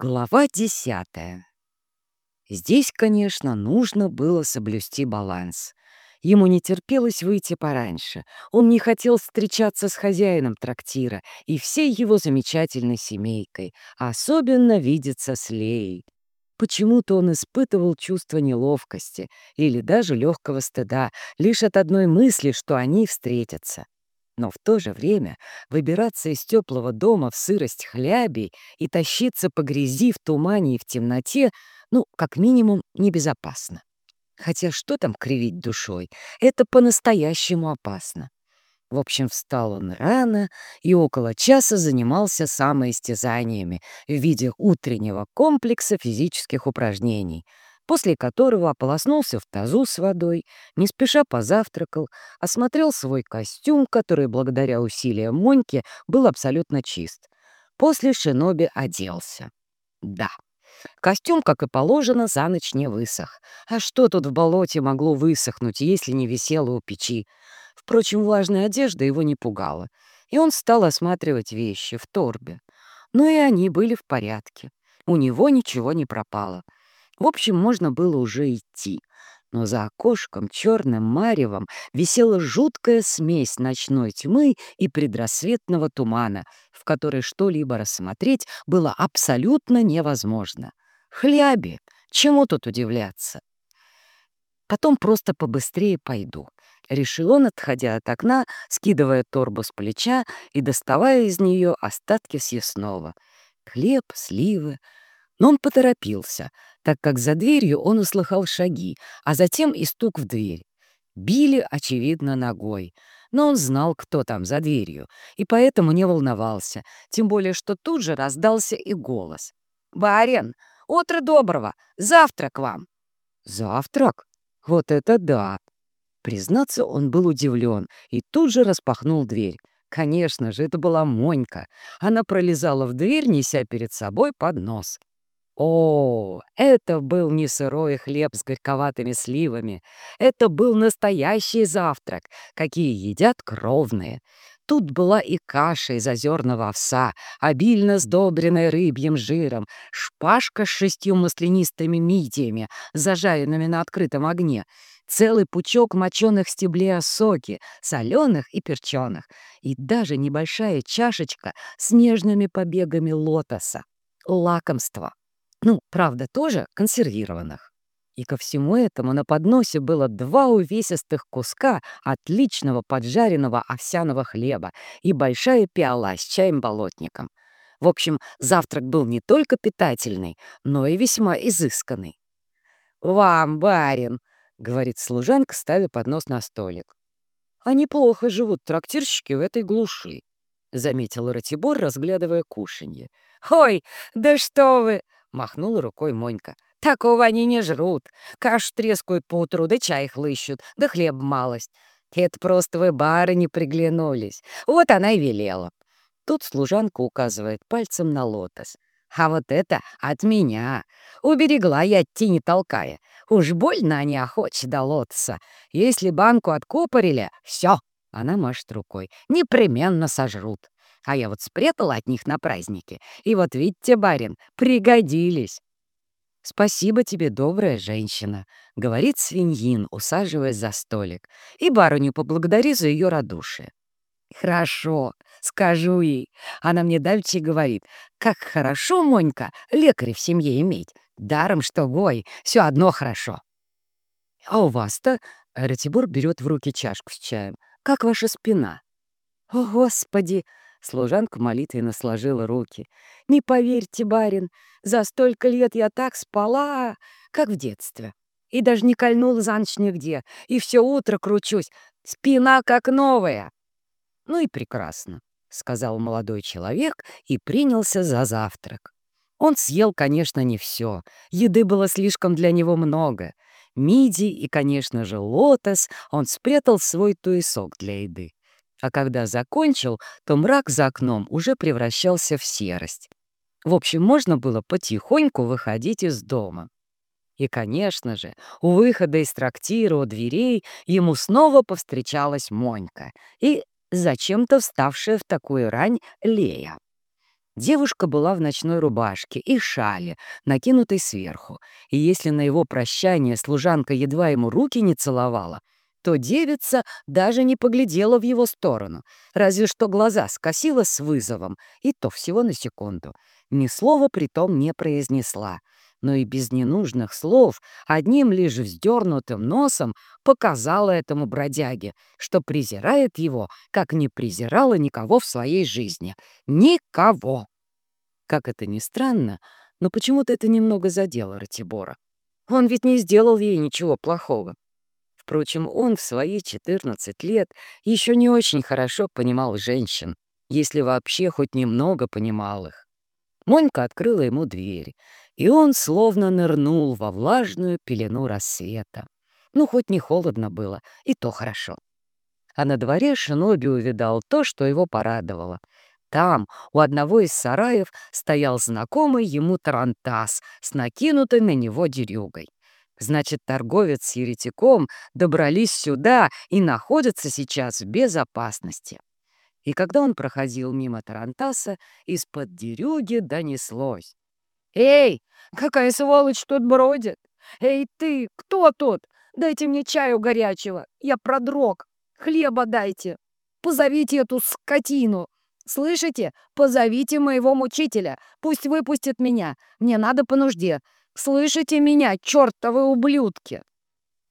Глава десятая. Здесь, конечно, нужно было соблюсти баланс. Ему не терпелось выйти пораньше. Он не хотел встречаться с хозяином трактира и всей его замечательной семейкой, а особенно видеться с Леей. Почему-то он испытывал чувство неловкости или даже легкого стыда лишь от одной мысли, что они встретятся. Но в то же время выбираться из теплого дома в сырость хляби и тащиться по грязи в тумане и в темноте, ну, как минимум, небезопасно. Хотя что там кривить душой? Это по-настоящему опасно. В общем, встал он рано и около часа занимался самоистязаниями в виде утреннего комплекса физических упражнений — после которого ополоснулся в тазу с водой, не спеша позавтракал, осмотрел свой костюм, который благодаря усилиям Моньки был абсолютно чист. После шиноби оделся. Да, костюм, как и положено, за ночь не высох. А что тут в болоте могло высохнуть, если не висело у печи? Впрочем, влажная одежда его не пугала, и он стал осматривать вещи в торбе. Но и они были в порядке. У него ничего не пропало — в общем, можно было уже идти. Но за окошком черным маревом висела жуткая смесь ночной тьмы и предрассветного тумана, в которой что-либо рассмотреть было абсолютно невозможно. Хляби! Чему тут удивляться? Потом просто побыстрее пойду. Решил он, отходя от окна, скидывая торбу с плеча и доставая из нее остатки съестного. Хлеб, сливы. Но он поторопился — так как за дверью он услыхал шаги, а затем и стук в дверь. Били, очевидно, ногой. Но он знал, кто там за дверью, и поэтому не волновался, тем более что тут же раздался и голос. «Барин, утро доброго! Завтрак вам!» «Завтрак? Вот это да!» Признаться, он был удивлен и тут же распахнул дверь. Конечно же, это была Монька. Она пролезала в дверь, неся перед собой поднос. О, это был не сырой хлеб с горьковатыми сливами. Это был настоящий завтрак, какие едят кровные. Тут была и каша из озерного овса, обильно сдобренная рыбьим жиром, шпажка с шестью маслянистыми мидиями, зажаренными на открытом огне, целый пучок моченых стеблей осоки, соленых и перченых, и даже небольшая чашечка с нежными побегами лотоса. Лакомство. Ну, правда, тоже консервированных. И ко всему этому на подносе было два увесистых куска отличного поджаренного овсяного хлеба и большая пиала с чаем-болотником. В общем, завтрак был не только питательный, но и весьма изысканный. «Вам, барин!» — говорит служанка, ставя поднос на столик. «А неплохо живут трактирщики в этой глуши», — заметил Ратибор, разглядывая кушанье. «Ой, да что вы!» — махнула рукой Монька. «Такого они не жрут. Кашу трескают поутру, да чай хлыщут, да хлеб малость. Это просто вы барыни приглянулись. Вот она и велела». Тут служанка указывает пальцем на лотос. «А вот это от меня. Уберегла я идти не толкая. Уж больно они охочи до лотоса. Если банку откопорили, все, она машет рукой, непременно сожрут. А я вот спрятала от них на празднике. И вот видите, барин, пригодились. «Спасибо тебе, добрая женщина», — говорит свиньин, усаживаясь за столик. «И барыню поблагодари за ее радушие». «Хорошо, скажу ей». Она мне давеча говорит, «Как хорошо, Монька, лекаря в семье иметь. Даром, что гой, все одно хорошо». «А у вас-то?» — Ратибор берет в руки чашку с чаем. «Как ваша спина?» «О, Господи!» Служанка молитвенно сложила руки. «Не поверьте, барин, за столько лет я так спала, как в детстве. И даже не кольнула за ночь нигде, и все утро кручусь. Спина как новая». «Ну и прекрасно», — сказал молодой человек и принялся за завтрак. Он съел, конечно, не все. Еды было слишком для него много. Миди и, конечно же, лотос он спрятал свой туесок для еды. А когда закончил, то мрак за окном уже превращался в серость. В общем, можно было потихоньку выходить из дома. И, конечно же, у выхода из трактира у дверей ему снова повстречалась Монька и зачем-то вставшая в такую рань Лея. Девушка была в ночной рубашке и шале, накинутой сверху, и если на его прощание служанка едва ему руки не целовала, то девица даже не поглядела в его сторону, разве что глаза скосила с вызовом, и то всего на секунду. Ни слова притом не произнесла, но и без ненужных слов, одним лишь вздернутым носом показала этому бродяге, что презирает его, как не презирала никого в своей жизни. Никого! Как это ни странно, но почему-то это немного задело Ратибора. Он ведь не сделал ей ничего плохого. Впрочем, он в свои 14 лет еще не очень хорошо понимал женщин, если вообще хоть немного понимал их. Монька открыла ему дверь, и он словно нырнул во влажную пелену рассвета. Ну, хоть не холодно было, и то хорошо. А на дворе Шиноби увидал то, что его порадовало. Там, у одного из сараев, стоял знакомый ему тарантас с накинутой на него дерюгой. Значит, торговец с еретиком добрались сюда и находятся сейчас в безопасности. И когда он проходил мимо Тарантаса, из-под дерюги донеслось. «Эй, какая сволочь тут бродит! Эй ты, кто тут? Дайте мне чаю горячего, я продрог. Хлеба дайте. Позовите эту скотину. Слышите? Позовите моего мучителя. Пусть выпустит меня. Мне надо по нужде. Слышите меня, чертовы ублюдки!»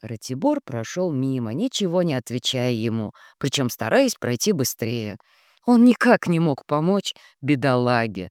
Ратибор прошел мимо, ничего не отвечая ему, причем стараясь пройти быстрее. Он никак не мог помочь бедолаге.